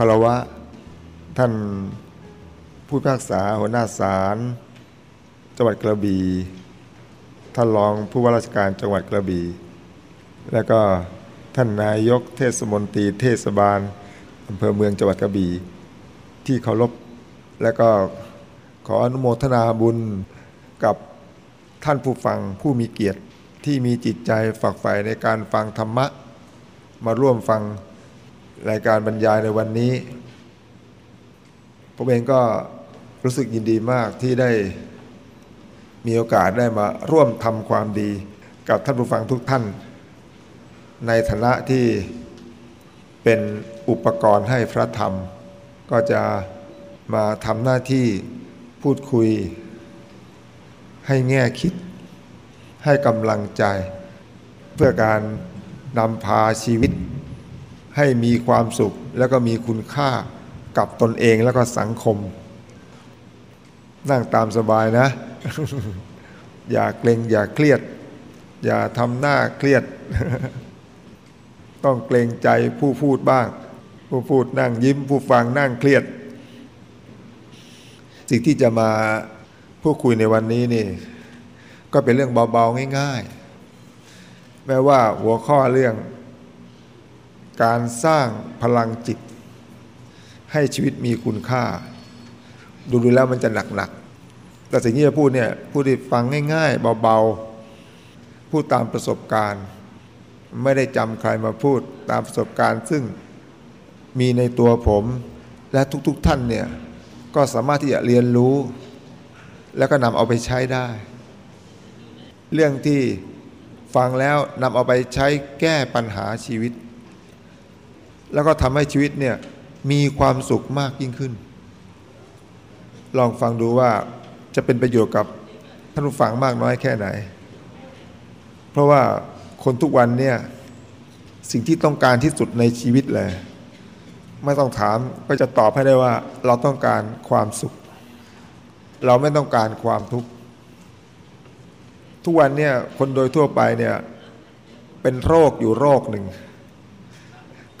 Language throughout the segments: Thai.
คารวะ ท่านผู้พิพากษาหัวหน้าศาลจังหวัดกระบี่ท่านรองผู้ว่าราชการจังหวัดกระบี่แล้วก็ท่านนายกเทศมนตรีเทศบาลอำเภอเมืองจังหวัดกระบี่ที่เคารพและก็ขออนุโมทนาบุญกับท่านผู้ฟังผู้มีเกียรติที่มีจิตใจฝักใฝ่ในการฟังธรรมะ มาร่วมฟัง รายการบรรยายในวันนี้ ผมเองก็รู้สึกยินดีมากที่ได้มีโอกาสได้มาร่วมทำความดี กับท่านผู้ฟังทุกท่าน ในฐานะที่เป็นอุปกรณ์ให้พระธรรม ก็จะมาทำหน้าที่พูดคุย ให้แง่คิด ให้กำลังใจ เพื่อการนำพาชีวิต ให้มีความสุขแล้วก็มีคุณค่ากับตนเองแล้วก็สังคม นั่งตามสบายนะ อย่าเกรงอย่าเครียด อย่าทำหน้าเครียด ต้องเกรงใจผู้พูดบ้าง ผู้พูดนั่งยิ้ม ผู้ฟังนั่งเครียด สิ่งที่จะมาพูดคุยในวันนี้นี่ ก็เป็นเรื่องเบาๆง่าย ๆ แม้ว่าหัวข้อเรื่อง การสร้างพลังจิต ให้ชีวิตมีคุณค่า ดูดูแล้วมันจะหนักๆแต่สิ่งที่จะพูดเนี่ยพูดให้ฟังง่าย ๆ เบาๆ พูดตามประสบการณ์ ไม่ได้จำใครมาพูดตามประสบการณ์ ซึ่งมีในตัวผม และทุกๆทท่านเนี่ยก็สามารถที่จะเรียนรู้ แล้วก็นำเอาไปใช้ได้ เรื่องที่ฟังแล้วนำเอาไปใช้แก้ปัญหาชีวิต แล้วก็ทำให้ชีวิตเนี่ยมีความสุขมากยิ่งขึ้น ลองฟังดูว่าจะเป็นประโยชน์กับท่านผู้ฟังมากน้อยแค่ไหน เพราะว่าคนทุกวันเนี่ยสิ่งที่ต้องการที่สุดในชีวิตเลยไม่ต้องถามก็จะตอบให้ได้ว่าเราต้องการความสุข เราไม่ต้องการความทุกข์ทุกวันเนี่ยคนโดยทั่วไปเนี่ยเป็นโรคอยู่โรคหนึ่ง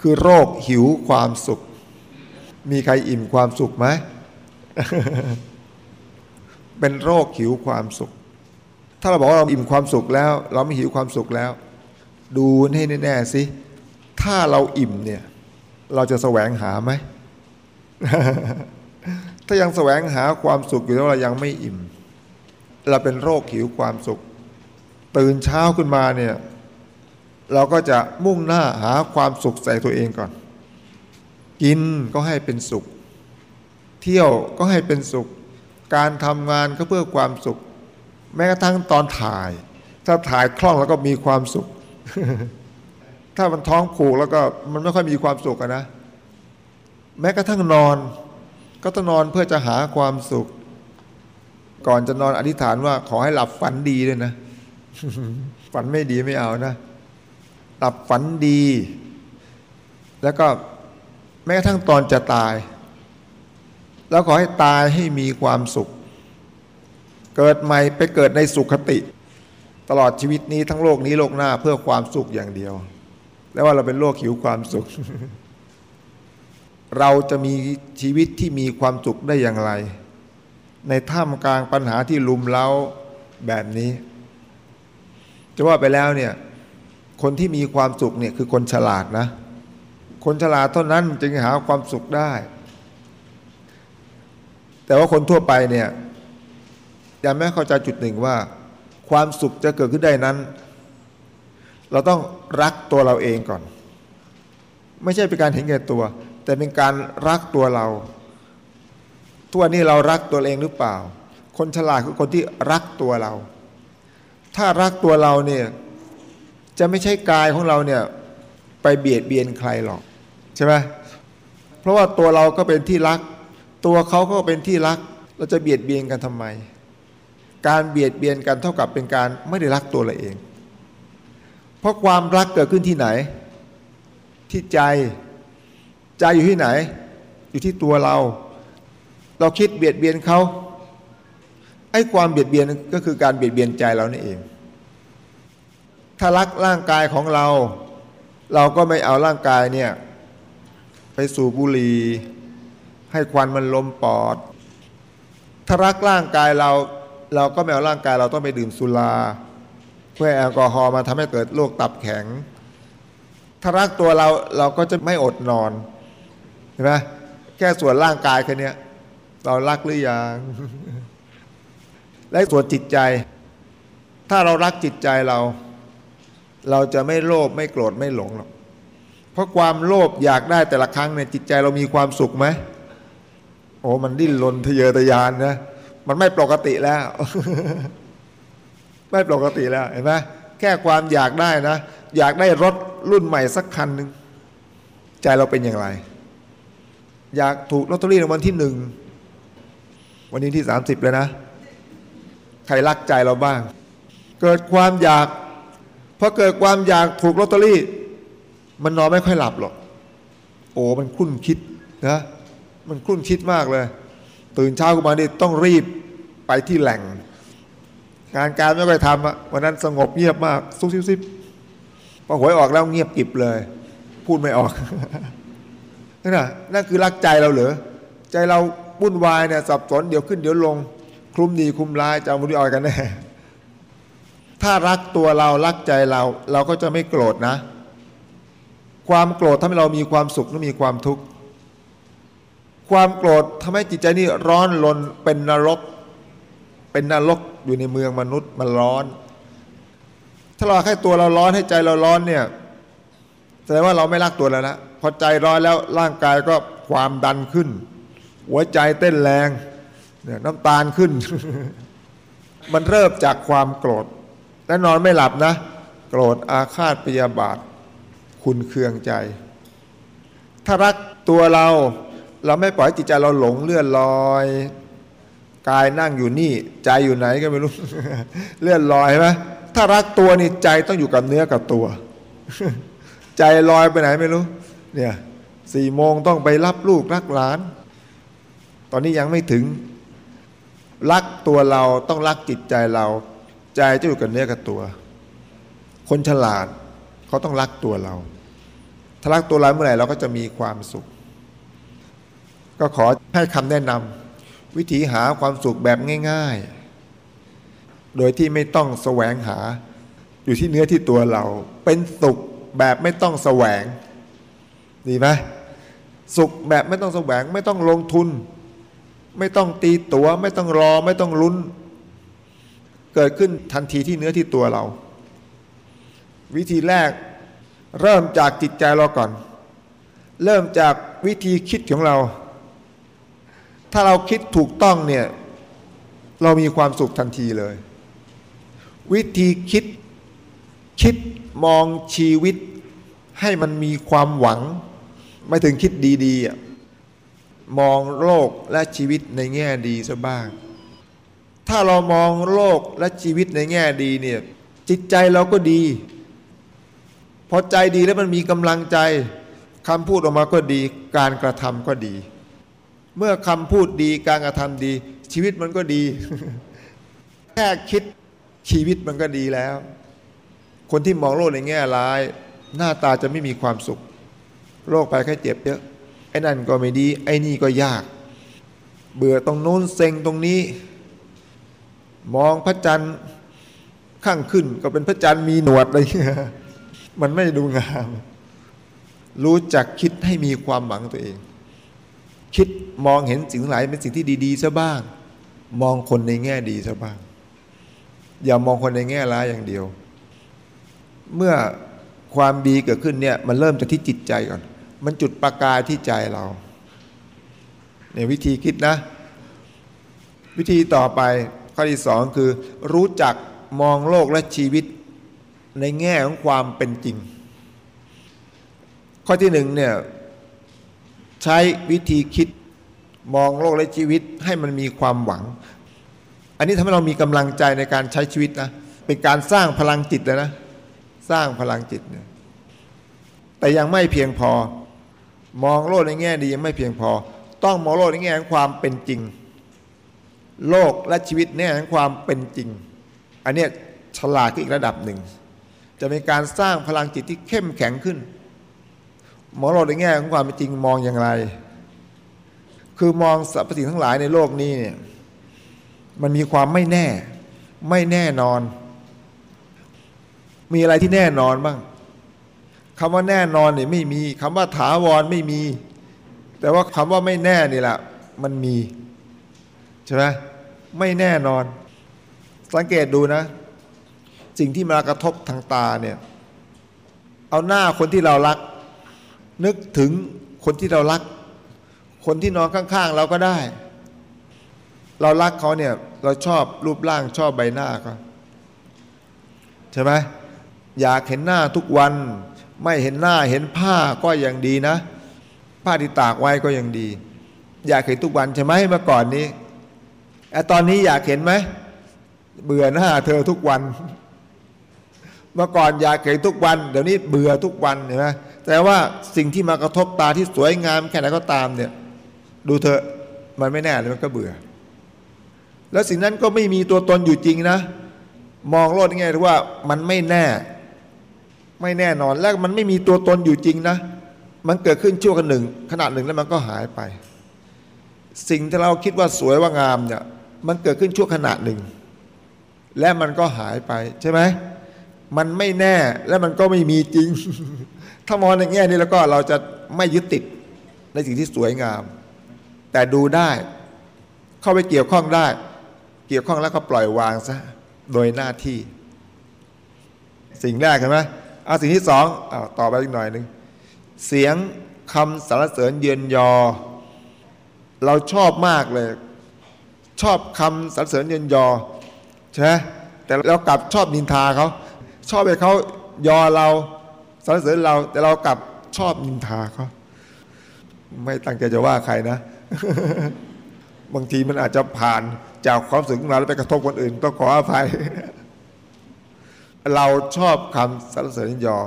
คือโรคหิวความสุข มีใครอิ่มความสุขไหมเป็นโรคหิวความสุข ถ้าเราบอกว่าเราอิ่มความสุขแล้ว เราไม่หิวความสุขแล้ว ดูให้แน่ๆสิถ้าเราอิ่มเนี่ย เราจะแสวงหาไหมถ้ายังแสวงหาความสุขอยู่แล้วเรายังไม่อิ่ม เราเป็นโรคหิวความสุข ตื่นเช้าขึ้นมาเนี่ย เราก็จะมุ่งหน้าหาความสุขใส่ตัวเองก่อน กินก็ให้เป็นสุข เที่ยวก็ให้เป็นสุข การทำงานก็เพื่อความสุข แม้กระทั่งตอนถ่าย ถ้าถ่ายคล่องแล้วก็มีความสุข ถ้ามันท้องผูกแล้วก็มันไม่ค่อยมีความสุขนะ แม้กระทั่งนอน ก็ต้องนอนเพื่อจะหาความสุข ก่อนจะนอนอธิษฐานว่าขอให้หลับฝันดีด้วยนะ ฝันไม่ดีไม่เอานะ หลับฝันดี แล้วก็แม้กระทั่งตอนจะตาย แล้วขอให้ตายให้มีความสุข เกิดใหม่ไปเกิดในสุขติ ตลอดชีวิตนี้ทั้งโลกนี้โลกหน้าเพื่อความสุขอย่างเดียว แล้วว่าเราเป็นโรคหิวความสุข เราจะมีชีวิตที่มีความสุขได้อย่างไร ในท่ามกลางปัญหาที่ลุมเล้าแบบนี้ จะว่าไปแล้วเนี่ย คนที่มีความสุขเนี่ยคือคนฉลาดนะ คนฉลาดเท่านั้นจึงหาความสุขได้ แต่ว่าคนทั่วไปเนี่ยยังไม่เข้าใจจุดหนึ่งว่า ความสุขจะเกิดขึ้นได้นั้น เราต้องรักตัวเราเองก่อน ไม่ใช่เป็นการเห็นแก่ตัว แต่เป็นการรักตัวเราทุกวันนี้เรารักตัวเองหรือเปล่า คนฉลาดคือคนที่รักตัวเรา ถ้ารักตัวเราเนี่ย จะไม่ใช่กายของเราเนี่ยไปเบียดเบียนใครหรอกใช่ไหมเพราะว่าตัวเราก็เป็นที่รัก ตัวเขาก็เป็นที่รัก เราจะเบียดเบียนกันทำไม การเบียดเบียนกันเท่ากับเป็นการไม่ได้รักตัวเราเอง เพราะความรักเกิดขึ้นที่ไหน ที่ใจใจอยู่ที่ไหน อยู่ที่ตัวเรา เราคิดเบียดเบียนเขาไอ้ความเบียดเบียนก็คือการเบียดเบียนใจเรานี่เอง ถ้ารักร่างกายของเรา เราก็ไม่เอาร่างกายเนี่ยไปสู่บุหรี่ให้ควันมันลมปอด ถ้ารักร่างกายเรา เราก็ไม่เอาร่างกายเราต้องไปดื่มสุรา เพื่อแอลกอฮอล์มาทำให้เกิดโรคตับแข็ง ถ้ารักตัวเราเราก็จะไม่อดนอนเห็นไหมแค่ส่วนร่างกายแค่นี้เรารักหรือยังและส่วนจิตใจ ถ้าเรารักจิตใจเรา เราจะไม่โลภไม่โกรธไม่หลงหรอกเพราะความโลภอยากได้แต่ละครั้งเนี่ยจิตใจเรามีความสุขไหมโอ้มันดิ้นรนทะเยอทะยานนะมันไม่ปกติแล้ว ไม่ปกติแล้วเห็นไหมแค่ความอยากได้นะ อยากได้รถรุ่นใหม่สักคันหนึ่งใจเราเป็นอย่างไร อยากถูกลอตเตอรี่ในวันที่หนึ่งวันนี้ที่สามสิบเลยนะ ใครรักใจเราบ้าง เกิดความอยาก พอเกิดความอยากถูกลอตเตอรี่ มันนอนไม่ค่อยหลับหรอก โอ้มันคุ้นคิดนะมันคุ้นคิดมากเลย ตื่นเช้าขึ้นมานี่ต้องรีบไปที่แหล่ง งานการไม่ค่อยทำอะวันนั้นสงบเงียบมากซุบซิบซิบพอหวยออกแล้วเงียบกิบเลย พูดไม่ออกนั่นน่ะนั่นคือรักใจเราเหรอใจเราวุ่นวายเนี่ยสับสนเดี๋ยวขึ้นเดี๋ยวลง คลุมดีคลุมร้ายจะเอามุดีออยกันแน่ ถ้ารักตัวเรารักใจเรา เราก็จะไม่โกรธนะ ความโกรธทำให้เรามีความสุขและมีความทุกข์ความโกรธทำให้จิตใจนี่ร้อนรนเป็นนรก เป็นนรกอยู่ในเมืองมนุษย์มันร้อน ถ้าเราให้ตัวเราร้อนให้ใจเราร้อนเนี่ยแสดงว่าเราไม่รักตัวแล้วนะพอใจร้อนแล้วร่างกายก็ความดันขึ้น หัวใจเต้นแรงเนี่ยน้ำตาลขึ้น มันเริ่มจากความโกรธ และนอนไม่หลับนะ โกรธอาฆาตพยาบาท คุณเคืองใจ ถ้ารักตัวเรา เราไม่ปล่อยจิตใจเราหลงเลื่อนลอยกายนั่งอยู่นี่ ใจอยู่ไหนก็ไม่รู้ เลื่อนลอยไหมถ้ารักตัวนี่ใจต้องอยู่กับเนื้อกับตัว ใจลอยไปไหนไม่รู้ เนี่ยสี่โมงต้องไปรับลูกรักหลาน ตอนนี้ยังไม่ถึง รักตัวเราต้องรักจิตใจเรา ใจจะอยู่กับเนื้อกับตัว คนฉลาดเขาต้องรักตัวเรา ถ้ารักตัวเราเมื่อไหร่เราก็จะมีความสุข ก็ขอให้คำแนะนำวิธีหาความสุขแบบง่าย ๆ โดยที่ไม่ต้องแสวงหา อยู่ที่เนื้อที่ตัวเรา เป็นสุขแบบไม่ต้องแสวง ดีไหมสุขแบบไม่ต้องแสวง ไม่ต้องลงทุน ไม่ต้องตีตัว๋วไม่ต้องรอ ไม่ต้องลุ้น เกิดขึ้นทันทีที่เนื้อที่ตัวเรา วิธีแรกเริ่มจากจิตใจเราก่อน เริ่มจากวิธีคิดของเรา ถ้าเราคิดถูกต้องเนี่ย เรามีความสุขทันทีเลย วิธีคิดคิดมองชีวิตให้มันมีความหวัง ไม่ถึงคิดดีๆมองโลกและชีวิตในแง่ดีซะบ้าง ถ้าเรามองโลกและชีวิตในแง่ดีเนี่ยจิตใจเราก็ดี พอใจดีแล้วมันมีกำลังใจคำพูดออกมาก็ดี การกระทำก็ดี เมื่อคำพูดดีการกระทำดี ชีวิตมันก็ดี แค่คิดชีวิตมันก็ดีแล้ว คนที่มองโลกในแง่ร้าย หน้าตาจะไม่มีความสุข โรคภัยไข้เจ็บเยอะไอ้นั่นก็ไม่ดี ไอ้นี่ก็ยาก เบื่อตรงโน้นเซ็งตรงนี้ มองพระจันทร์ข้างขึ้นก็เป็นพระจันทร์มีหนวดอะไรเงี้ยมันไม่ดูงาม รู้จักคิดให้มีความหวังตัวเอง คิดมองเห็นสิ่งหลายเป็นสิ่งที่ดีๆซะบ้าง มองคนในแง่ดีซะบ้าง อย่ามองคนในแง่ร้ายอย่างเดียว เมื่อความดีเกิดขึ้นเนี่ยมันเริ่มจากที่จิตใจก่อน มันจุดประกายที่ใจเราในวิธีคิดนะ วิธีต่อไป ข้อที่สองคือรู้จักมองโลกและชีวิตในแง่ของความเป็นจริง ข้อที่หนึ่งเนี่ยใช้วิธีคิดมองโลกและชีวิตให้มันมีความหวัง อันนี้ทำให้เรามีกำลังใจในการใช้ชีวิตนะเป็นการสร้างพลังจิตเลยนะสร้างพลังจิตเนี่ยแต่ยังไม่เพียงพอ มองโลกในแง่ดียังไม่เพียงพอ ต้องมองโลกในแง่ของความเป็นจริง โลกและชีวิตในแง่งความเป็นจริง อันเนี้ยฉลาดขึ้นอีกระดับหนึ่ง จะเป็นการสร้างพลังจิตที่เข้มแข็งขึ้น มองโลกในแง่ของความเป็นจริงมองอย่างไร คือมองสรรพสิ่งทั้งหลายในโลกนี้เนี่ยมันมีความไม่แน่ ไม่แน่นอน มีอะไรที่แน่นอนบ้างคำว่าแน่นอนเนี่ยไม่มีคำว่าถาวรไม่มี แต่ว่าคำว่าไม่แน่นี่แหละมันมี ใช่ไหมไม่แน่นอน สังเกตดูนะ สิ่งที่มากระทบทางตาเนี่ย เอาหน้าคนที่เรารัก นึกถึงคนที่เรารัก คนที่นอนข้างๆเราก็ได้ เรารักเขาเนี่ย เราชอบรูปร่างชอบใบหน้าเขาใช่ไหมอยากเห็นหน้าทุกวัน ไม่เห็นหน้าเห็นผ้าก็ยังดีนะ ผ้าที่ตากไว้ก็ยังดี อยากเห็นทุกวันใช่ไหมเมื่อก่อนนี้ ตอนนี้อยากเห็นไหมเบื่อหน้าเธอทุกวัน เมื่อก่อนอยากเห็นทุกวัน เดี๋ยวนี้เบื่อทุกวันเห็นไหมแต่ว่าสิ่งที่มากระทบตาที่สวยงามแค่ไหนก็ตามเนี่ย ดูเถอมันไม่แน่เลยมันก็เบื่อ แล้วสิ่งนั้นก็ไม่มีตัวตนอยู่จริงนะ มองโลกยังไงว่ามันไม่แน่ ไม่แน่นอนและมันไม่มีตัวตนอยู่จริงนะ มันเกิดขึ้นชั่วขณะหนึ่งขณะหนึ่งแล้วมันก็หายไป สิ่งที่เราคิดว่าสวยว่างามเนี่ย มันเกิดขึ้นชั่วขณะหนึ่ง และมันก็หายไปใช่ไหมมันไม่แน่และมันก็ไม่มีจริง ถ้ามองในแง่นี้แล้วก็เราจะไม่ยึดติดในสิ่งที่สวยงาม แต่ดูได้ เข้าไปเกี่ยวข้องได้ เกี่ยวข้องแล้วก็ปล่อยวางซะโดยหน้าที่ สิ่งแรกเห็นไหมเอาสิ่งที่สองอาต่อไปอีกหน่อยหนึ่งเสียงคำสรรเสริญเยือนยอ เราชอบมากเลย ชอบคำสรรเสริญเยือนยอใช่ไหมแต่เรากลับชอบนินทาเขาชอบให้เขายอเราสรรเสริญเรา แต่เรากลับชอบนินทาเขาไม่ตั้งใจจะว่าใครนะ บางทีมันอาจจะผ่านจากความสึกของเราแล้วไปกระทบคนอื่นต้องขออภัย เราชอบคำสรรเสริญยอ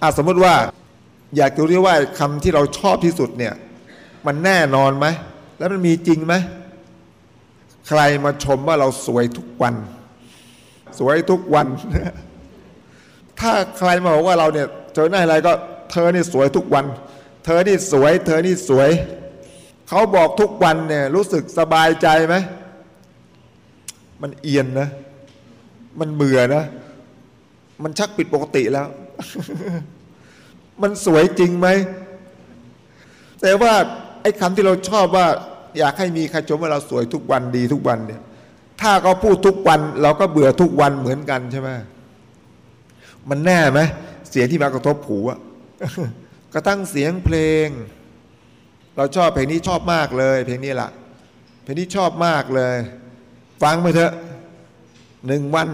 อะสมมติว่า อยากจะรู้ว่าคำที่เราชอบที่สุดเนี่ย มันแน่นอนไหม แล้วมันมีจริงไหม ใครมาชมว่าเราสวยทุกวัน สวยทุกวัน ถ้าใครมาบอกว่าเราเนี่ยเจอหน้าอะไรก็เธอนี่สวยทุกวัน เธอนี่สวย เธอนี่สวย เขาบอกทุกวันเนี่ยรู้สึกสบายใจไหม มันเอียนนะ มันเบื่อนะ มันชักผิดปกติแล้ว มันสวยจริงไหม แต่ว่าไอ้คำที่เราชอบว่า อยากให้มีใครชมว่าเราสวยทุกวันดีทุกวันเนี่ย ถ้าเขาพูดทุกวัน เราก็เบื่อทุกวันเหมือนกันใช่ไหมมันแน่ไหมเสียงที่มากระทบหูอะกระทั่งเสียงเพลง เราชอบเพลงนี้ชอบมากเลย เพลงนี้แหละเพลงนี้ชอบมากเลย ฟังไปเถอะหนึ่งวัน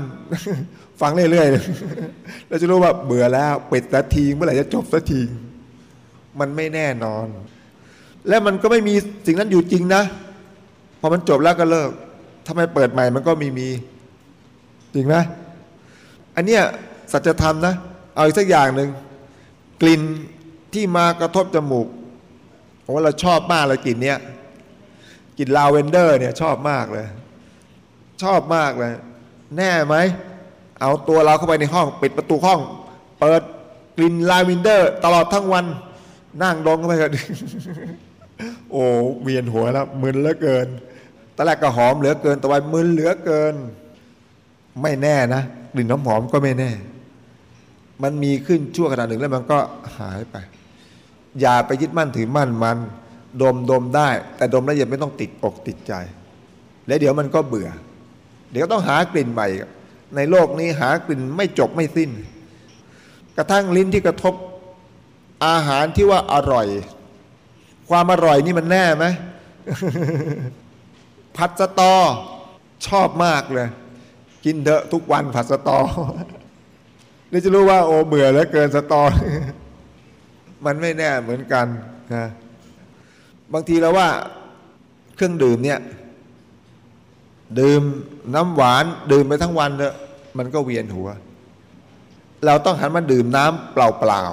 ฟังเรื่อยๆเราจะรู้ว่าเบื่อแล้วปิดสักทีเมื่อไหร่จะจบสักทีมันไม่แน่นอน และมันก็ไม่มีสิ่งนั้นอยู่จริงนะพอมันจบแล้วก็เลิกถ้าไม่เปิดใหม่มันก็มีมี จริงไหมอันเนี้ยสัจธรรมนะ เอาอีกสักอย่างหนึ่งกลิ่นที่มากระทบจมูกโอ้เราชอบมากเลยกลิ่นเนี้ยกลิ่นลาเวนเดอร์เนี่ยชอบมากเลย ชอบมากเลย แน่ไหม เอาตัวเราเข้าไปในห้อง ปิดประตูห้อง เปิดกลิ่นลาเวนเดอร์ ตลอดทั้งวัน นั่งดมเข้าไปกัน โอ้เวียนหัวแล้วมึนเหลือเกินตอนแรกก็หอมเหลือเกินต่อไปมึนเหลือเกิน ไม่แน่นะกลิ่นน้ำหอมก็ไม่แน่ มันมีขึ้นชั่วขณะหนึ่งแล้วมันก็หายไป อย่าไปยึดมั่นถือมั่นมัน ดมดมได้ แต่ดมแล้วอย่าไม่ต้องติดอกติดใจ แล้วเดี๋ยวมันก็เบื่อ เดี๋ยวต้องหากลิ่นใหม่ ในโลกนี้หากลิ่นไม่จบไม่สิ้น กระทั่งลิ้นที่กระทบอาหารที่ว่าอร่อย ความอร่อยนี่มันแน่ไหมผัดสตอชอบมากเลย กินเถอะทุกวันผัดสตอนี่จะรู้ว่าโอ้เบื่อแล้วเกินสตอ มันไม่แน่เหมือนกันนะบางทีเราว่าเครื่องดื่มเนี่ย ดื่มน้ำหวาน ดื่มไปทั้งวันเถอะมันก็เวียนหัว เราต้องหันมาดื่มน้ำเปล่า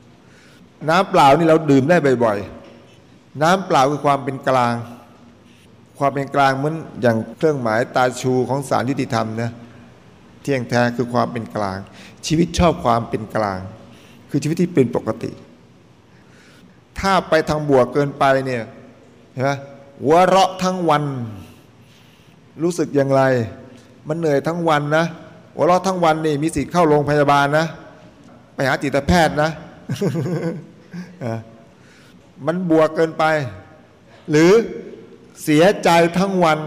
ๆน้ำเปล่านี่เราดื่มได้บ่อยๆ น้ำเปล่าคือความเป็นกลาง ความเป็นกลางเหมือนอย่างเครื่องหมายตาชูของสารยุติธรรมนะเที่ยงแท้คือความเป็นกลาง ชีวิตชอบความเป็นกลาง คือชีวิตที่เป็นปกติ ถ้าไปทางบวกเกินไปเนี่ยเห็นไหมหัวเราะทั้งวัน รู้สึกอย่างไร มันเหนื่อยทั้งวันนะหัวเราะทั้งวันนี่มีสิทธิ์เข้าโรงพยาบาลนะ ไปหาจิตแพทย์นะ มันบวกเกินไป หรือเสียใจทั้งวัน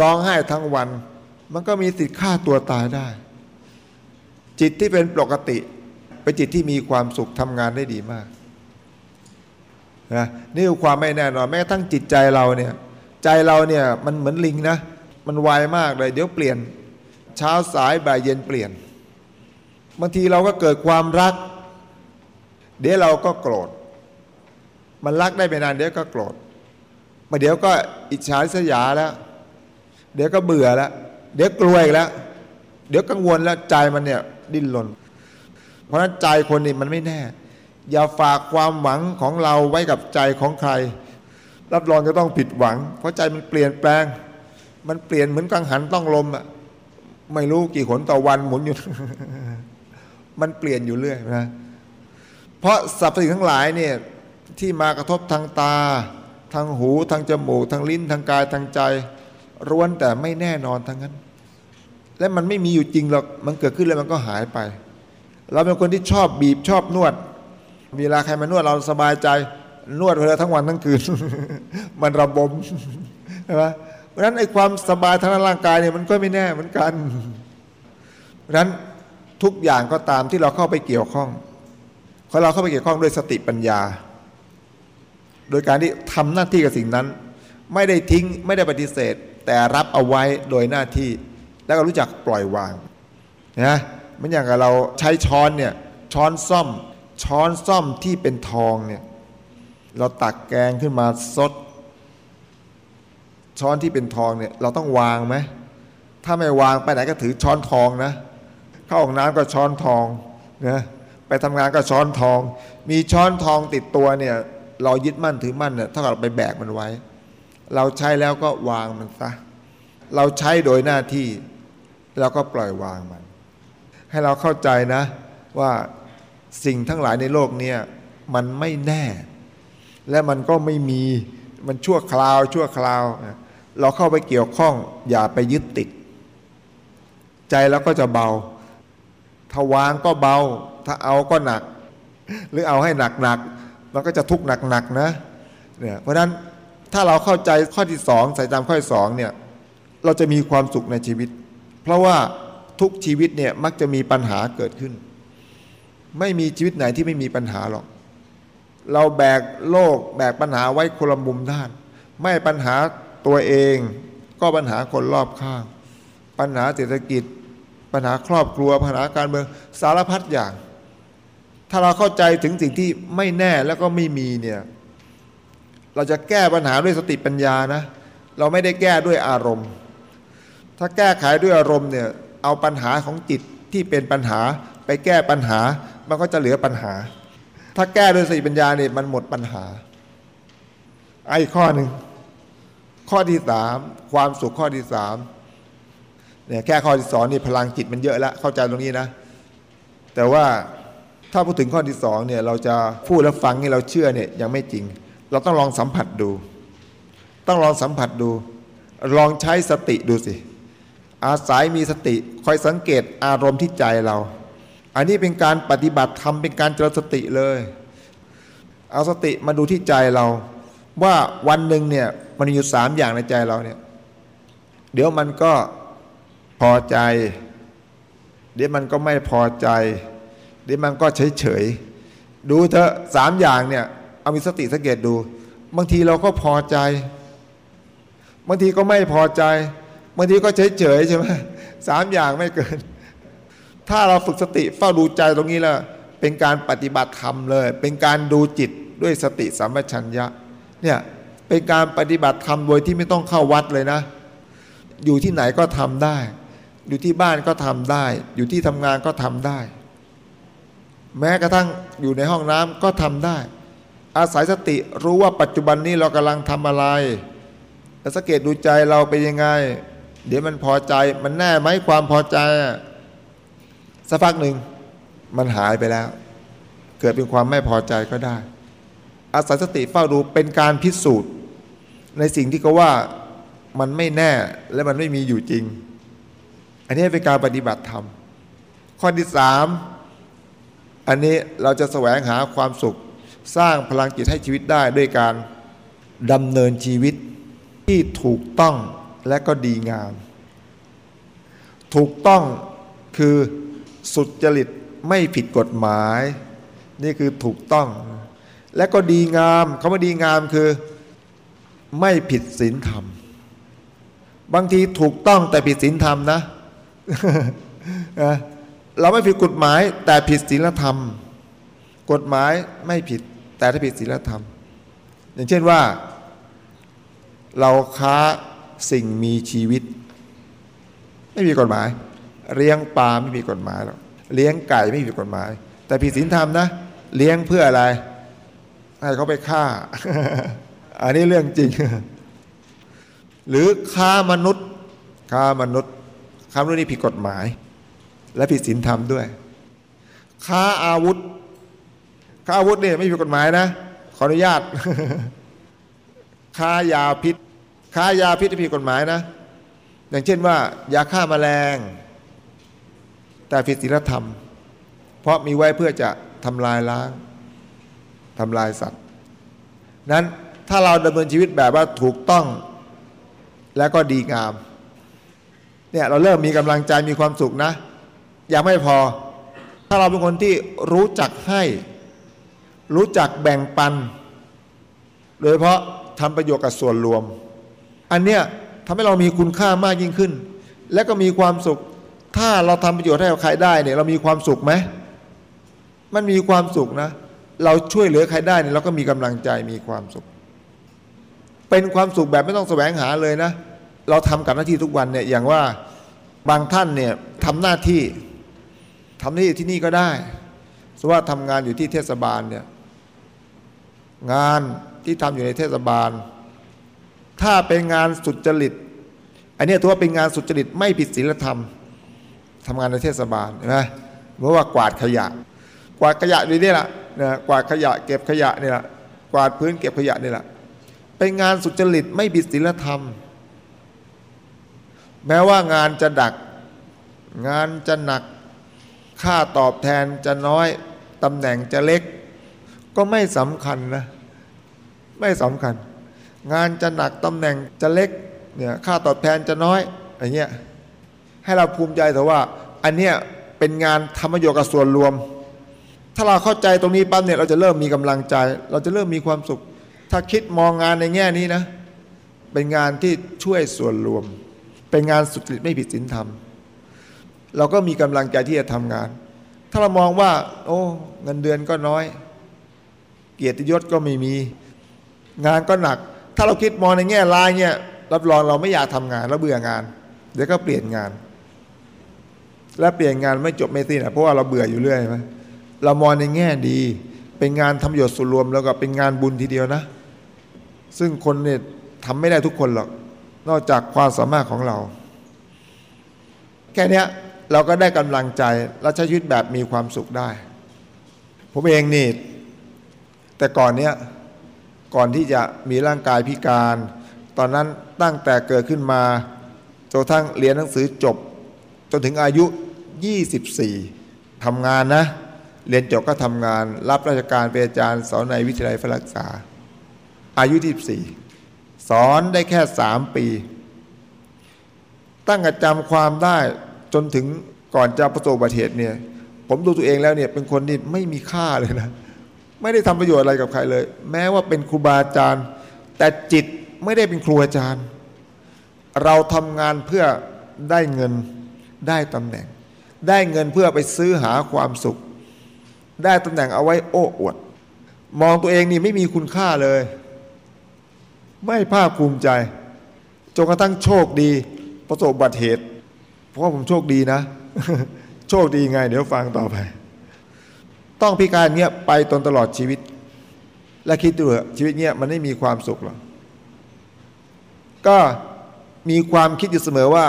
ร้องไห้ทั้งวัน มันก็มีสิทธิ์ฆ่าตัวตายได้ จิตที่เป็นปกติเป็นจิตที่มีความสุขทำงานได้ดีมากนะนี่คือความไม่แน่นอน แม้ทั่งจิตใจเราเนี่ยใจเราเนี่ยมันเหมือนลิงนะ มันไวมากเลย เดี๋ยวเปลี่ยนเช้าสายบ่ายเย็นเปลี่ยนบางทีเราก็เกิดความรัก เดี๋ยวเราก็โกรธ มันรักได้ไม่นานเดี๋ยวก็โกรธมาเดี๋ยวก็อิจฉาสยาแล้ว เดี๋ยวก็เบื่อแล้ว เดี๋ยวกลัวอีกแล้ว เดี๋ยวกังวลแล้วใจมันเนี่ยดิ้นรนเพราะนั้นใจคนนี่มันไม่แน่ อย่าฝากความหวังของเราไว้กับใจของใคร รับรองจะต้องผิดหวัง เพราะใจมันเปลี่ยนแปลง มันเปลี่ยนเหมือนกังหันต้องลมอะไม่รู้กี่หนต่อวันหมุนอยู่ มันเปลี่ยนอยู่เรื่อยนะเพราะสรรพสิ่งทั้งหลายเนี่ย ที่มากระทบทางตา ทางหูทางจมูก ทางลิ้นทางกายทางใจร้วนแต่ไม่แน่นอนทั้งนั้น และมันไม่มีอยู่จริงหรอกมันเกิดขึ้นแล้วมันก็หายไป เราเป็นคนที่ชอบบีบชอบนวด เวลาใครมานวดเราสบายใจ นวดเลยทั้งวันทั้งคืน มันระบมใช่ไหมเพราะนั้นไอ้ความสบายทางร่างกายเนี่ยมันก็ไม่แน่เหมือนกัน เพราะนั้นทุกอย่างก็ตามที่เราเข้าไปเกี่ยวข้องพอเราเข้าไปเกี่ยวข้องด้วยสติปัญญา โดยการที่ทำหน้าที่กับสิ่งนั้น ไม่ได้ทิ้งไม่ได้ปฏิเสธ แต่รับเอาไว้โดยหน้าที่ แล้วก็รู้จักปล่อยวางนะมันอย่างกับเราใช้ช้อนเนี่ยช้อนซ่อม ช้อนซ่อมที่เป็นทองเนี่ยเราตักแกงขึ้นมาซดช้อนที่เป็นทองเนี่ยเราต้องวางไหมถ้าไม่วางไปไหนก็ถือช้อนทองนะ เข้าห้องน้ำก็ช้อนทองนะไปทำงานก็ช้อนทอง มีช้อนทองติดตัวเนี่ย เรายึดมั่นถือมั่นเนี่ยเท่ากับไปแบกมันไว้ เราใช้แล้วก็วางมันซะ เราใช้โดยหน้าที่เราก็ปล่อยวางมัน ให้เราเข้าใจนะว่าสิ่งทั้งหลายในโลกเนี่ยมันไม่แน่ และมันก็ไม่มีมันชั่วคราว ชั่วคราว เราเข้าไปเกี่ยวข้องอย่าไปยึดติด ใจเราก็จะเบาถ้าวางก็เบา ถ้าเอาก็หนัก หรือเอาให้หนักหนัก มันก็จะทุกข์หนักหนักนะเนี่ยเพราะฉะนั้นถ้าเราเข้าใจข้อที่สองใส่ตามข้อที่สองเนี่ยเราจะมีความสุขในชีวิต เพราะว่าทุกชีวิตเนี่ยมักจะมีปัญหาเกิดขึ้น ไม่มีชีวิตไหนที่ไม่มีปัญหาหรอก เราแบกโลกแบกปัญหาไว้คนละมุมด้าน ไม่ปัญหาตัวเอง ก็ปัญหาคนรอบข้าง ปัญหาเศรษฐกิจ ปัญหาครอบครัวปัญหาการเมืองสารพัดอย่าง ถ้าเราเข้าใจถึงสิ่งที่ไม่แน่แล้วก็ไม่มีเนี่ย เราจะแก้ปัญหาด้วยสติปัญญานะ เราไม่ได้แก้ด้วยอารมณ์ ถ้าแก้ไขด้วยอารมณ์เนี่ย เอาปัญหาของจิตที่เป็นปัญหาไปแก้ปัญหา มันก็จะเหลือปัญหา ถ้าแก้ด้วยสติปัญญาเนี่ยมันหมดปัญหาไอ้ข้อหนึ่งข้อที่สามความสุขข้อที่สามเนี่ยแค่ข้อที่สองนี่พลังจิตมันเยอะแล้วเข้าใจตรงนี้นะ แต่ว่า ถ้าพูดถึงข้อที่สองเนี่ยเราจะพูดแล้วฟังให้เราเชื่อเนี่ยยังไม่จริง เราต้องลองสัมผัสดู ต้องลองสัมผัสดู ลองใช้สติดูสิ อาศัยมีสติคอยสังเกตอารมณ์ที่ใจเรา อันนี้เป็นการปฏิบัติธรรมเป็นการเจริญสติเลย เอาสติมาดูที่ใจเรา ว่าวันหนึ่งเนี่ยมันมีอยู่สามอย่างในใจเราเนี่ยเดี๋ยวมันก็พอใจ เดี๋ยวมันก็ไม่พอใจ เดี๋ยวมันก็เฉยเฉยๆดูเถอะสามอย่างเนี่ยเอามีสติสังเกตดู บางทีเราก็พอใจ บางทีก็ไม่พอใจ บางทีก็เฉยเฉยๆใช่ไหมสามอย่างไม่เกิน ถ้าเราฝึกสติเฝ้าดูใจตรงนี้แล้วเป็นการปฏิบัติธรรมเลย เป็นการดูจิตด้วยสติสัมปชัญญะเนี่ยเป็นการปฏิบัติธรรมโดยที่ไม่ต้องเข้าวัดเลยนะ อยู่ที่ไหนก็ทำได้ อยู่ที่บ้านก็ทำได้ อยู่ที่ทำงานก็ทำได้ แม้กระทั่งอยู่ในห้องน้ำก็ทำได้ อาศัยสติรู้ว่าปัจจุบันนี้เรากำลังทำอะไรแล้วสังเกตดูใจเราเป็นยังไง เดี๋ยวมันพอใจมันแน่ไหมความพอใจสักพักหนึ่งมันหายไปแล้ว เกิดเป็นความไม่พอใจก็ได้ อาศัยสติเฝ้าดูเป็นการพิสูจน์ ในสิ่งที่เขาว่ามันไม่แน่และมันไม่มีอยู่จริง อันนี้เป็นการปฏิบัติธรรมข้อที่สาม อันนี้เราจะแสวงหาความสุข สร้างพลังจิตให้ชีวิตได้ด้วยการดำเนินชีวิตที่ถูกต้องและก็ดีงาม ถูกต้องคือสุจริตไม่ผิดกฎหมาย นี่คือถูกต้อง และก็ดีงามคำว่าดีงามคือไม่ผิดศีลธรรม บางทีถูกต้องแต่ผิดศีลธรรมนะ เราไม่ผิดกฎหมาย แต่ผิดศีลธรรม กฎหมายไม่ผิด แต่ถ้าผิดศีลธรรม อย่างเช่นว่า เราค้าสิ่งมีชีวิต ไม่มีกฎหมาย เลี้ยงปลาไม่มีกฎหมายหรอกเลี้ยงไก่ไม่มีกฎหมาย แต่ผิดศีลธรรมนะเลี้ยงเพื่ออะไรให้เขาไปฆ่า อันนี้เรื่องจริง หรือค้ามนุษย์ค้ามนุษย์ค้ามนุษย์นี่ผิดกฎหมาย และผิดศีลธรรมด้วย ค้าอาวุธ ค้าอาวุธเนี่ยไม่ผิดกฎหมายนะ ขออนุญาต ค้ายาพิษ ค้ายาพิษผิดกฎหมายนะ อย่างเช่นว่า ยาฆ่ามาแมลง แต่ผิดศีลธรรม เพราะมีไว้เพื่อจะทำลายล้างทำลายสัตว์ นั้นถ้าเราดำเนินชีวิตแบบว่าถูกต้องและก็ดีงาม เนี่ยเราเริ่มมีกำลังใจมีความสุขนะ ยังไม่พอ ถ้าเราเป็นคนที่รู้จักให้ รู้จักแบ่งปัน โดยเฉพาะทำประโยชน์กับส่วนรวม อันเนี้ยทำให้เรามีคุณค่ามากยิ่งขึ้น และก็มีความสุข ถ้าเราทำประโยชน์ให้กับใครได้เนี่ยเรามีความสุขไหมมันมีความสุขนะ เราช่วยเหลือใครได้เนี่ยเราก็มีกำลังใจมีความสุข เป็นความสุขแบบไม่ต้องแสวงหาเลยนะ เราทำกับหน้าที่ทุกวันเนี่ยอย่างว่าบางท่านเนี่ยทำหน้าที่ ทำที่ที่นี่ก็ได้สว่าทำงานอยู่ที่เทศบาลเนี่ยงานที่ทำอยู่ในเทศบาล ถ้าเป็นงานสุจริต อันนี้ถือว่าเป็นงานสุจริตไม่ผิดศีลธรรมทำงานในเทศบาลใช่ไหมเพราะว่ากวาดขยะ กวาดขยะอยู่นี่แหละนะกวาดขยะ เก็บขยะนี่แหละกวาดพื้นเก็บขยะนี่แหละเป็นงานสุจริตไม่ผิดศีลธรรม แม้ว่างานจะดัก งานจะหนัก ค่าตอบแทนจะน้อยตำแหน่งจะเล็ก ก็ไม่สำคัญนะ ไม่สำคัญ งานจะหนักตำแหน่งจะเล็กเนี่ยค่าตอบแทนจะน้อยอย่างเงี้ยให้เราภูมิใจแต่ว่า อันเนี้ยเป็นงานทำประโยกับส่วนรวม ถ้าเราเข้าใจตรงนี้ปั๊บเนี่ยเราจะเริ่มมีกำลังใจ เราจะเริ่มมีความสุข ถ้าคิดมองงานในแง่นี้นะ เป็นงานที่ช่วยส่วนรวม เป็นงานสุจริตไม่ผิดศีลธรรม เราก็มีกำลังใจที่จะทำงาน ถ้าเรามองว่า โอ้ เงินเดือนก็น้อย เกียรติยศก็ไม่มี งานก็หนัก ถ้าเราคิดมองในแง่ร้ายเนี่ย รับรองเราไม่อยากทำงานเราเบื่องาน เดี๋ยวก็เปลี่ยนงาน และเปลี่ยนงานไม่จบไม่สิ้นเพราะว่าเราเบื่ออยู่เรื่อยไหมเรามองในแง่ดี เป็นงานทำประโยชน์ส่วนรวมแล้วก็เป็นงานบุญทีเดียวนะ ซึ่งคนเนี่ยทำไม่ได้ทุกคนหรอก นอกจากความสามารถของเรา แค่นี้ เราก็ได้กำลังใจและใช้ชีวิตแบบมีความสุขได้ ผมเองนี่ แต่ก่อนเนี้ยก่อนที่จะมีร่างกายพิการ ตอนนั้นตั้งแต่เกิดขึ้นมาจนทั้งเรียนหนังสือจบ จนถึงอายุ 24ทำงานนะ เรียนจบก็ทำงาน รับราชการเป็นอาจารย์สอนในวิทยาลัยฝรั่งษา อายุ 24 สอนได้แค่สามปี ตั้งแต่จำความได้ จนถึงก่อนจะประสบอุบัติเหตุเนี่ยผมดูตัวเองแล้วเนี่ยเป็นคนที่ไม่มีค่าเลยนะ ไม่ได้ทำประโยชน์อะไรกับใครเลย แม้ว่าเป็นครูบาอาจารย์ แต่จิตไม่ได้เป็นครูอาจารย์ เราทำงานเพื่อได้เงินได้ตำแหน่ง ได้เงินเพื่อไปซื้อหาความสุข ได้ตำแหน่งเอาไว้โอ้อวด มองตัวเองนี่ไม่มีคุณค่าเลย ไม่ภาคภูมิใจจนกระทั่งโชคดีประสบอุบัติเหตุ เพราะว่าผมโชคดีนะ โชคดีไง เดี๋ยวฟังต่อไป ต้องพิการเงี้ยไปตนตลอดชีวิต และคิดดูเถอะชีวิตเงี้ยมันไม่มีความสุขหรอกก็มีความคิดอยู่เสมอว่า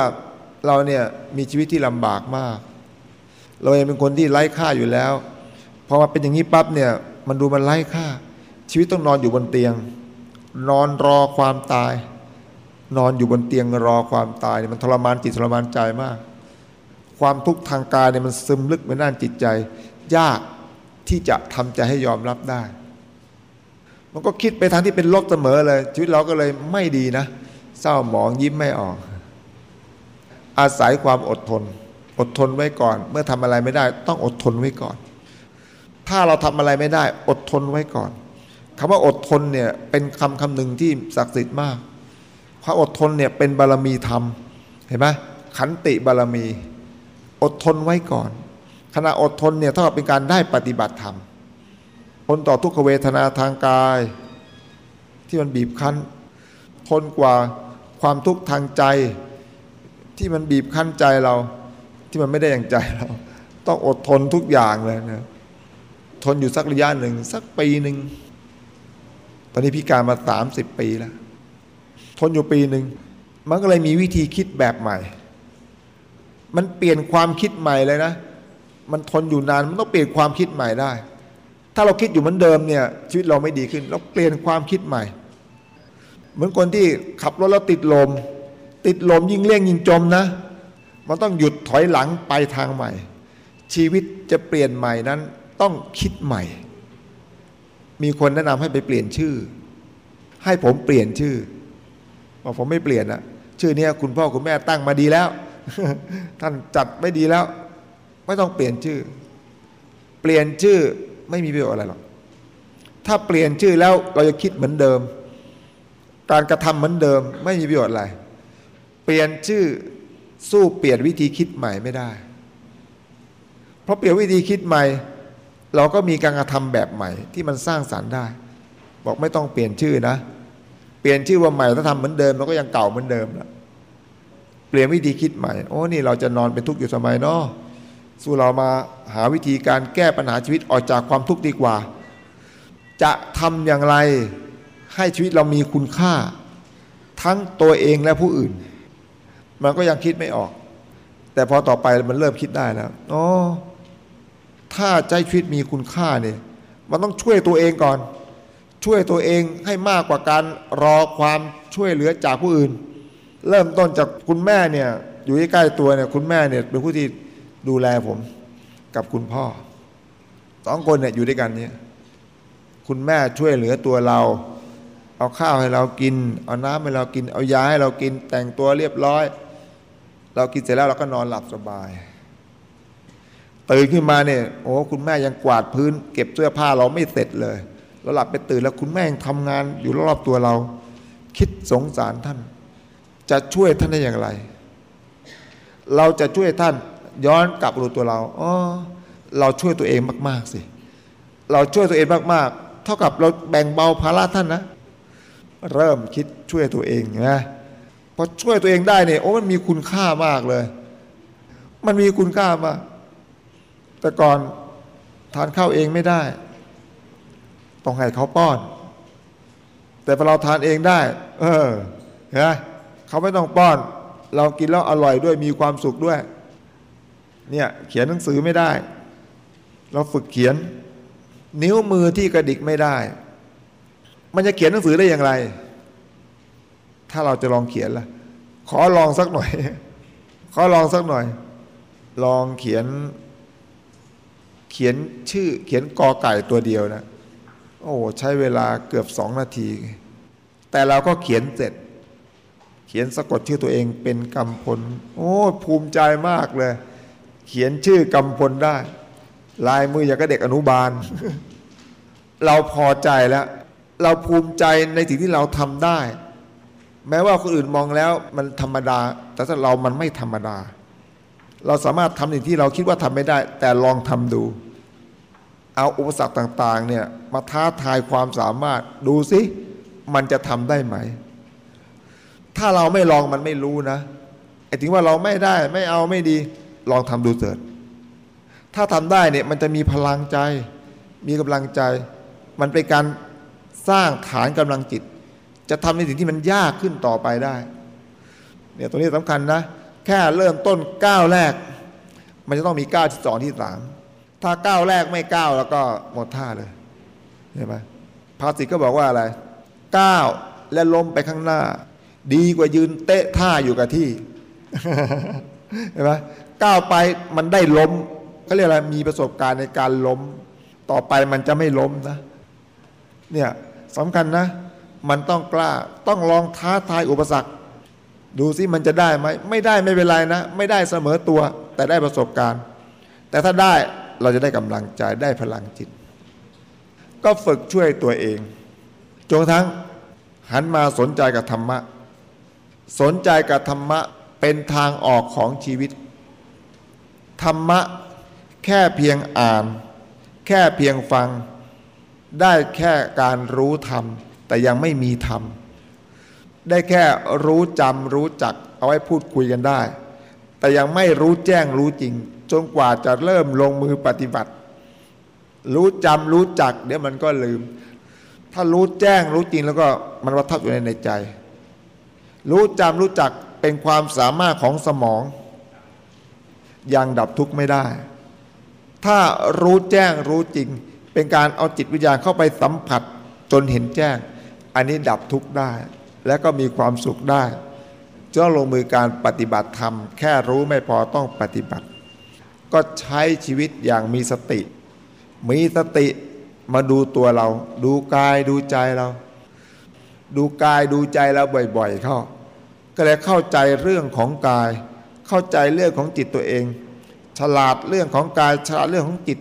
เราเนี่ยมีชีวิตที่ลำบากมาก เราเองเป็นคนที่ไร้ค่าอยู่แล้วพอมาเป็นอย่างนี้ปั๊บเนี่ยมันดูมันไร้ค่า ชีวิตต้องนอนอยู่บนเตียง นอนรอความตาย นอนอยู่บนเตียงรอความตายเนี่ยมันทรมานจิตทรมานใจมาก ความทุกข์ทางกายเนี่ยมันซึมลึกไปด้านจิตใจ ยากที่จะทำใจให้ยอมรับได้ มันก็คิดไปทางที่เป็นลบเสมอเลย ชีวิตเราก็เลยไม่ดีนะ เศร้าหมองยิ้มไม่ออก อาศัยความอดทน อดทนไว้ก่อน เมื่อทำอะไรไม่ได้ ต้องอดทนไว้ก่อน ถ้าเราทำอะไรไม่ได้ อดทนไว้ก่อนคำว่าอดทนเนี่ยเป็นคำคำหนึ่งที่ศักดิ์สิทธิ์มาก ความอดทนเนี่ยเป็นบารมีธรรมเห็นไหมขันติบารมี อดทนไว้ก่อน ขณะอดทนเนี่ยเท่ากับเป็นการได้ปฏิบัติธรรมทนต่อทุกขเวทนาทางกาย ที่มันบีบคั้น ทนกว่าความทุกข์ทางใจ ที่มันบีบคั้นใจเรา ที่มันไม่ได้อย่างใจเรา ต้องอดทนทุกอย่างเลยนะทนอยู่สักระยะหนึ่ง สักปีหนึ่ง ตอนนี้พิการมาสามสิบปีแล้ว ทนอยู่ปีหนึ่งมันก็เลยมีวิธีคิดแบบใหม่ มันเปลี่ยนความคิดใหม่เลยนะ มันทนอยู่นานมันต้องเปลี่ยนความคิดใหม่ได้ ถ้าเราคิดอยู่เหมือนเดิมเนี่ยชีวิตเราไม่ดีขึ้น เราเปลี่ยนความคิดใหม่ เหมือนคนที่ขับรถแล้วติดลม ติดลมยิ่งเลี่ยงยิ่งจมนะ มันต้องหยุดถอยหลังไปทางใหม่ ชีวิตจะเปลี่ยนใหม่นั้นต้องคิดใหม่ มีคนแนะนำให้ไปเปลี่ยนชื่อ ให้ผมเปลี่ยนชื่อ บอกผมไม่เปลี่ยนอะชื่อนี้คุณพ่อคุณแม่ตั้งมาดีแล้ว ท่านจัดไม่ดีแล้ว ไม่ต้องเปลี่ยนชื่อ เปลี่ยนชื่อไม่มีประโยชน์อะไรหรอกถ้าเปลี่ยนชื่อแล้วเราจะคิดเหมือนเดิม การกระทำเหมือนเดิม ไม่มีประโยชน์อะไรเปลี่ยนชื่อสู้เปลี่ยนวิธีคิดใหม่ไม่ได้ เพราะเปลี่ยนวิธีคิดใหม่ เราก็มีการกระทำแบบใหม่ที่มันสร้างสารรค์ได้ บอกไม่ต้องเปลี่ยนชื่อนะ เปลี่ยนชื่อว่าใหม่ถ้าทำเหมือนเดิมเราก็ยังเก่าเหมือนเดิมแล้วเปลี่ยนวิธีคิดใหม่ โอ้นี่เราจะนอนเป็นทุกข์อยู่ทำไมเนาะสู้เรามาหาวิธีการแก้ปัญหาชีวิตออกจากความทุกข์ดีกว่า จะทำอย่างไรให้ชีวิตเรามีคุณค่า ทั้งตัวเองและผู้อื่น มันก็ยังคิดไม่ออก แต่พอต่อไปมันเริ่มคิดได้แล้วอ๋อถ้าใจชีวิตมีคุณค่าเนี่ยมันต้องช่วยตัวเองก่อน ช่วยตัวเองให้มากกว่าการรอความช่วยเหลือจากผู้อื่น เริ่มต้นจากคุณแม่เนี่ยอยู่ใกล้ตัวเนี่ยคุณแม่เนี่ยเป็นผู้ที่ดูแลผมกับคุณพ่อสองคนเนี่ยอยู่ด้วยกันเนี่ยคุณแม่ช่วยเหลือตัวเรา เอาข้าวให้เรากิน เอาน้ำให้เรากิน เอายาให้เรากิน แต่งตัวเรียบร้อย เรากินเสร็จแล้วเราก็นอนหลับสบาย ตื่นขึ้นมาเนี่ยโอ้คุณแม่ยังกวาดพื้น เก็บเสื้อผ้าเราไม่เสร็จเลย เราหลับไปตื่นแล้วคุณแม่ยังทำงานอยู่รอบตัวเรา คิดสงสารท่าน จะช่วยท่านได้อย่างไร เราจะช่วยท่านย้อนกลับดูตัวเราอ๋อเราช่วยตัวเองมาก ๆสิ เราช่วยตัวเองมาก ๆ เท่ากับเราแบ่งเบาภาระท่านนะ เริ่มคิดช่วยตัวเองนะพอช่วยตัวเองได้เนี่ยโอ้มันมีคุณค่ามากเลย มันมีคุณค่ามาก แต่ก่อนทานข้าวเองไม่ได้ ต้องให้เขาป้อน แต่พอเราทานเองได้ เออเห็นไหมเขาไม่ต้องป้อน เรากินแล้วอร่อยด้วยมีความสุขด้วย เนี่ยเขียนหนังสือไม่ได้ เราฝึกเขียน นิ้วมือที่กระดิกไม่ได้ มันจะเขียนหนังสือได้อย่างไร ถ้าเราจะลองเขียนล่ะ ขอลองสักหน่อย ขอลองสักหน่อย ลองเขียน เขียนชื่อ เขียนกอไก่ตัวเดียวนะ โอ้ใช้เวลาเกือบสองนาที แต่เราก็เขียนเสร็จ เขียนสะกดชื่อตัวเองเป็นกำพล โอ้ภูมิใจมากเลย เขียนชื่อกำพลได้ ลายมืออย่างกับเด็กอนุบาล เราพอใจแล้ว เราภูมิใจในสิ่งที่เราทำได้ แม้ว่าคนอื่นมองแล้วมันธรรมดา แต่ถ้าเรามันไม่ธรรมดา เราสามารถทำสิ่งที่เราคิดว่าทำไม่ได้ แต่ลองทำดู เอาอุปสรรคต่าง ๆ เนี่ยมาท้าทายความสามารถ ดูสิมันจะทำได้ไหม ถ้าเราไม่ลองมันไม่รู้นะไอ้ถึงว่าเราไม่ได้ไม่เอาไม่ดีลองทำดูเถิดถ้าทำได้เนี่ยมันจะมีพลังใจ มีกำลังใจ มันเป็นการสร้างฐานกำลังจิต จะทำในสิ่งที่มันยากขึ้นต่อไปได้เนี่ยตรงนี้สำคัญนะ แค่เริ่มต้นก้าวแรก มันจะต้องมีก้าวที่สองที่สาม ถ้าก้าวแรกไม่ก้าวแล้วก็หมดท่าเลยเห็นไหมพภาษิตก็บอกว่าอะไรก้าวและล้มไปข้างหน้า ดีกว่ายืนเตะท่าอยู่กับที่เห็นไหมก้าวไปมันได้ล้มเขาเรียกอะไรมีประสบการณ์ในการล้ม ต่อไปมันจะไม่ล้มนะ เนี่ยสำคัญนะ มันต้องกล้าต้องลองท้าทายอุปสรรค ดูสิมันจะได้ไหมไม่ได้ไม่เป็นไรนะ ไม่ได้เสมอตัว แต่ได้ประสบการณ์ แต่ถ้าได้ เราจะได้กำลังใจได้พลังจิต ก็ฝึกช่วยตัวเองจนทั้งหันมาสนใจกับธรรมะ สนใจกับธรรมะเป็นทางออกของชีวิต ธรรมะแค่เพียงอ่าน แค่เพียงฟัง ได้แค่การรู้ธรรม แต่ยังไม่มีธรรม ได้แค่รู้จำรู้จัก เอาไว้พูดคุยกันได้ แต่ยังไม่รู้แจ้งรู้จริงจนกว่าจะเริ่มลงมือปฏิบัติ รู้จำรู้จัก เดี๋ยวมันก็ลืม ถ้ารู้แจ้งรู้จริงแล้วก็มันวัทับอยู่ในในใจ รู้จำรู้จักเป็นความสามารถของสมอง ยังดับทุกข์ไม่ได้ ถ้ารู้แจ้งรู้จริง เป็นการเอาจิตวิญญาณเข้าไปสัมผัสจนเห็นแจ้ง อันนี้ดับทุกข์ได้ และก็มีความสุขได้จะลงมือการปฏิบัติธรรม แค่รู้ไม่พอต้องปฏิบัติ ก็ใช้ชีวิตอย่างมีสติ มีสติมาดูตัวเรา ดูกายดูใจเรา ดูกายดูใจเราบ่อย ๆ เข้า ก็เลยเข้าใจเรื่องของกาย เข้าใจเรื่องของจิตตัวเอง ฉลาดเรื่องของกายฉลาดเรื่องของจิต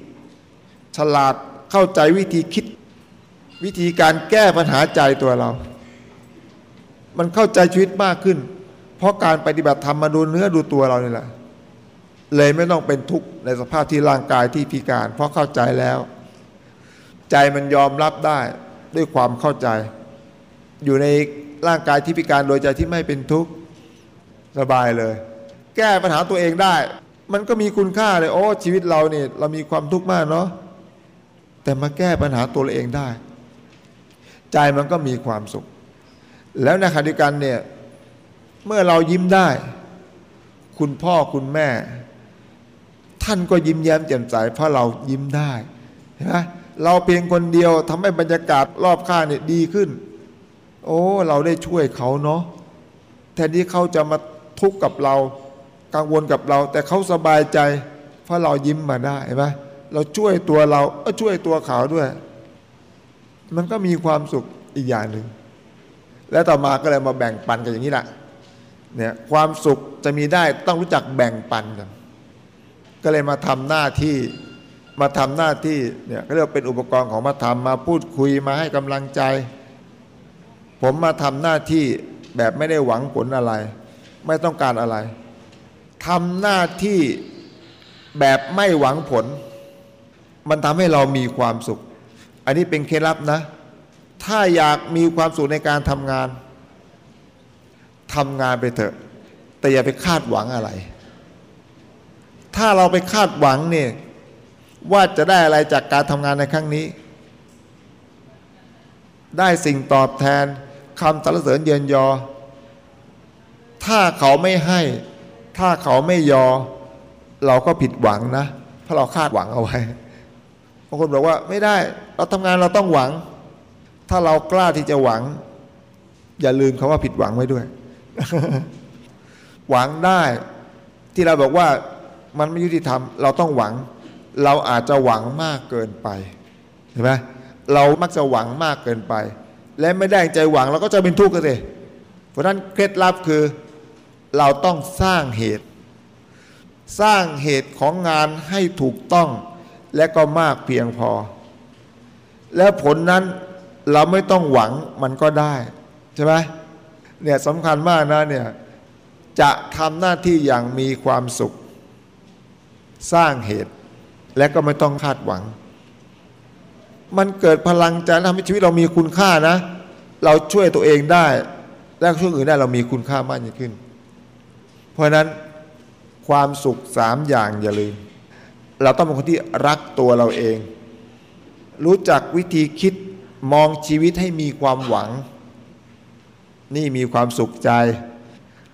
ฉลาดเข้าใจวิธีคิด วิธีการแก้ปัญหาใจตัวเรา มันเข้าใจชีวิตมากขึ้น เพราะการปฏิบัติธรรมมาดูเนื้อดูตัวเรานี่แหละ เลยไม่ต้องเป็นทุกข์ในสภาพที่ร่างกายที่พิการ เพราะเข้าใจแล้ว ใจมันยอมรับได้ด้วยความเข้าใจ อยู่ในร่างกายที่พิการโดยใจที่ไม่เป็นทุกข์สบายเลย แก้ปัญหาตัวเองได้ มันก็มีคุณค่าเลยโอ้ชีวิตเราเนี่ยเรามีความทุกข์มากเนาะแต่มาแก้ปัญหาตัวเองได้ ใจมันก็มีความสุข แล้วในขณะเดียวกันเนี่ยเมื่อเรายิ้มได้ คุณพ่อคุณแม่ ท่านก็ยิ้มแย้มแจ่มใสเพราะเรายิ้มได้เห็นไหมเราเพียงคนเดียวทำให้บรรยากาศรอบข้างเนี่ยดีขึ้น โอ้เราได้ช่วยเขาเนาะแทนที่เขาจะมาทุกข์กับเรากังวลกับเรา แต่เขาสบายใจ เพราะเรายิ้มมาได้เห็นไหมเราช่วยตัวเราก็ช่วยตัวเขาด้วย มันก็มีความสุขอีกอย่างหนึ่งแล้วต่อมาก็เลยมาแบ่งปันกันอย่างนี้แหละเนี่ยความสุขจะมีได้ต้องรู้จักแบ่งปันกัน ก็เลยมาทำหน้าที่มาทำหน้าที่เนี่ยก็เรียกเป็นอุปกรณ์ของมาทำมาพูดคุยมาให้กำลังใจ ผมมาทำหน้าที่แบบไม่ได้หวังผลอะไร ไม่ต้องการอะไรทำหน้าที่แบบไม่หวังผล มันทำให้เรามีความสุข อันนี้เป็นเคล็ดลับนะ ถ้าอยากมีความสุขในการทำงานทำงานไปเถอะ แต่อย่าไปคาดหวังอะไร ถ้าเราไปคาดหวังเนี่ยว่าจะได้อะไรจากการทำงานในครั้งนี้ ได้สิ่งตอบแทนคำสรรเสริญเยินยอ ถ้าเขาไม่ให้ ถ้าเขาไม่ยอ เราก็ผิดหวังนะเพราะเราคาดหวังเอาไว้บางคนบอกว่าไม่ได้เราทำงานเราต้องหวัง ถ้าเรากล้าที่จะหวัง อย่าลืมคาว่าผิดหวังไว้ด้วย หวังได้ที่เราบอกว่า มันไม่ยุติธรรม เราต้องหวัง เราอาจจะหวังมากเกินไปเห็นไหมเรามักจะหวังมากเกินไป และไม่ได้ใจหวังเราก็จะเป็นทุกข์กันสิเพราะนั้นเคล็ดลับคือเราต้องสร้างเหตุ สร้างเหตุของงานให้ถูกต้อง และก็มากเพียงพอ แล้วผลนั้นเราไม่ต้องหวังมันก็ได้ใช่ไหมเนี่ยสำคัญมากนะเนี่ยจะทำหน้าที่อย่างมีความสุข สร้างเหตุ และก็ไม่ต้องคาดหวัง มันเกิดพลังใจทำให้ชีวิตเรามีคุณค่านะ เราช่วยตัวเองได้และช่วยอื่นได้เรามีคุณค่ามากยิ่งขึ้น เพราะนั้นความสุขสามอย่างอย่าลืม เราต้องเป็นคนที่รักตัวเราเอง รู้จักวิธีคิดมองชีวิตให้มีความหวัง นี่มีความสุขใจ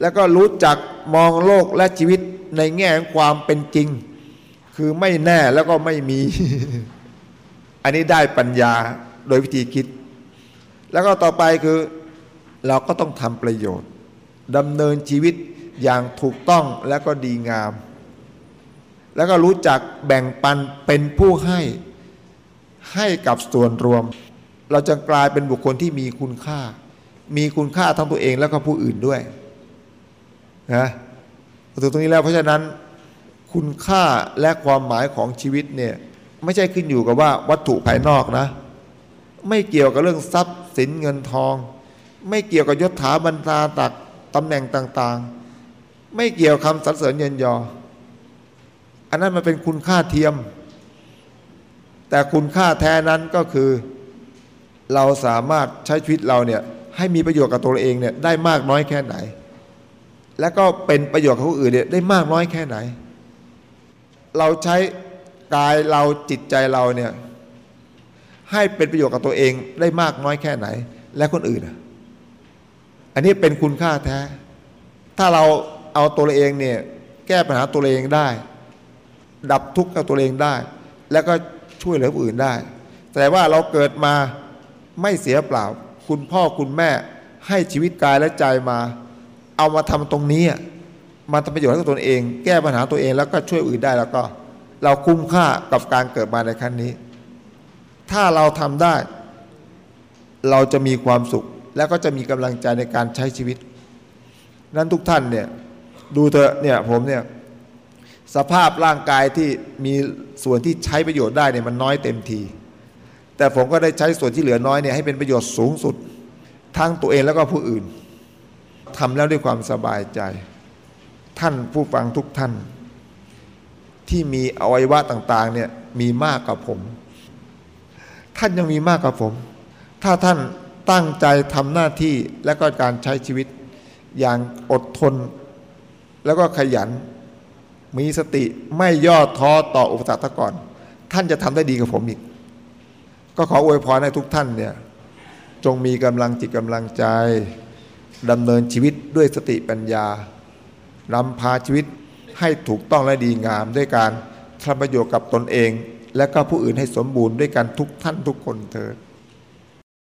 แล้วก็รู้จักมองโลกและชีวิตในแง่ของความเป็นจริง คือไม่แน่แล้วก็ไม่มี อันนี้ได้ปัญญาโดยวิธีคิด แล้วก็ต่อไปคือเราก็ต้องทำประโยชน์ดำเนินชีวิตอย่างถูกต้องและก็ดีงาม แล้วก็รู้จักแบ่งปันเป็นผู้ให้ให้กับส่วนรวม เราจะกลายเป็นบุคคลที่มีคุณค่า มีคุณค่าทั้งตัวเองแล้วก็ผู้อื่นด้วยนะถึงตรงนี้แล้วเพราะฉะนั้น คุณค่าและความหมายของชีวิตเนี่ยไม่ใช่ขึ้นอยู่กับว่าวัตถุภายนอกนะ ไม่เกี่ยวกับเรื่องทรัพย์สินเงินทอง ไม่เกี่ยวกับยศถาบรรดาตักตำแหน่งต่างๆ ไม่เกี่ยวคำสรรเสริญเยินยอ อันนั้นมันเป็นคุณค่าเทียม แต่คุณค่าแท้นั้นก็คือ เราสามารถใช้ชีวิตเราเนี่ยให้มีประโยชน์กับตัวเองเนี่ยได้มากน้อยแค่ไหน แล้วก็เป็นประโยชน์กับผู้อื่นเนี่ยได้มากน้อยแค่ไหน เราใช้กายเราจิตใจเราเนี่ยให้เป็นประโยชน์กับตัวเองได้มากน้อยแค่ไหน และคนอื่น อันนี้เป็นคุณค่าแท้ ถ้าเราเอาตัวเองเนี่ยแก้ปัญหาตัวเองได้ ดับทุกข์กับตัวเองได้ แล้วก็ช่วยเหลือผู้อื่นได้ แต่ว่าเราเกิดมาไม่เสียเปล่า คุณพ่อคุณแม่ให้ชีวิตกายและใจมา เอามาทำตรงนี้อะ มาทำประโยชน์ให้กับตัวเอง แก้ปัญหาตัวเองแล้วก็ช่วยอื่นได้แล้วก็ เราคุ้มค่ากับการเกิดมาในครั้งนี้ ถ้าเราทำได้ เราจะมีความสุข แล้วก็จะมีกำลังใจในการใช้ชีวิต นั้นทุกท่านเนี่ยดูเถอะเนี่ยผมเนี่ยสภาพร่างกายที่มีส่วนที่ใช้ประโยชน์ได้เนี่ยมันน้อยเต็มที แต่ผมก็ได้ใช้ส่วนที่เหลือน้อยเนี่ยให้เป็นประโยชน์สูงสุด ทั้งตัวเองแล้วก็ผู้อื่นทำแล้วด้วยความสบายใจ ท่านผู้ฟังทุกท่าน ที่มีอวัยวะต่าง ๆ เนี่ยมีมากกว่าผม ท่านยังมีมากกว่าผม ถ้าท่านตั้งใจทำหน้าที่และก็การใช้ชีวิต อย่างอดทน แล้วก็ขยัน มีสติไม่ย่อท้อต่ออุปสรรคก่อน ท่านจะทำได้ดีกับผมอีก ก็ขออวยพรให้ทุกท่านเนี่ยจงมีกำลังจิตกำลังใจดำเนินชีวิตด้วยสติปัญญา นำพาชีวิตให้ถูกต้องและดีงาม ด้วยการทำประโยชน์กับตนเอง และก็ผู้อื่นให้สมบูรณ์ด้วยกันทุกท่านทุกคนเถิด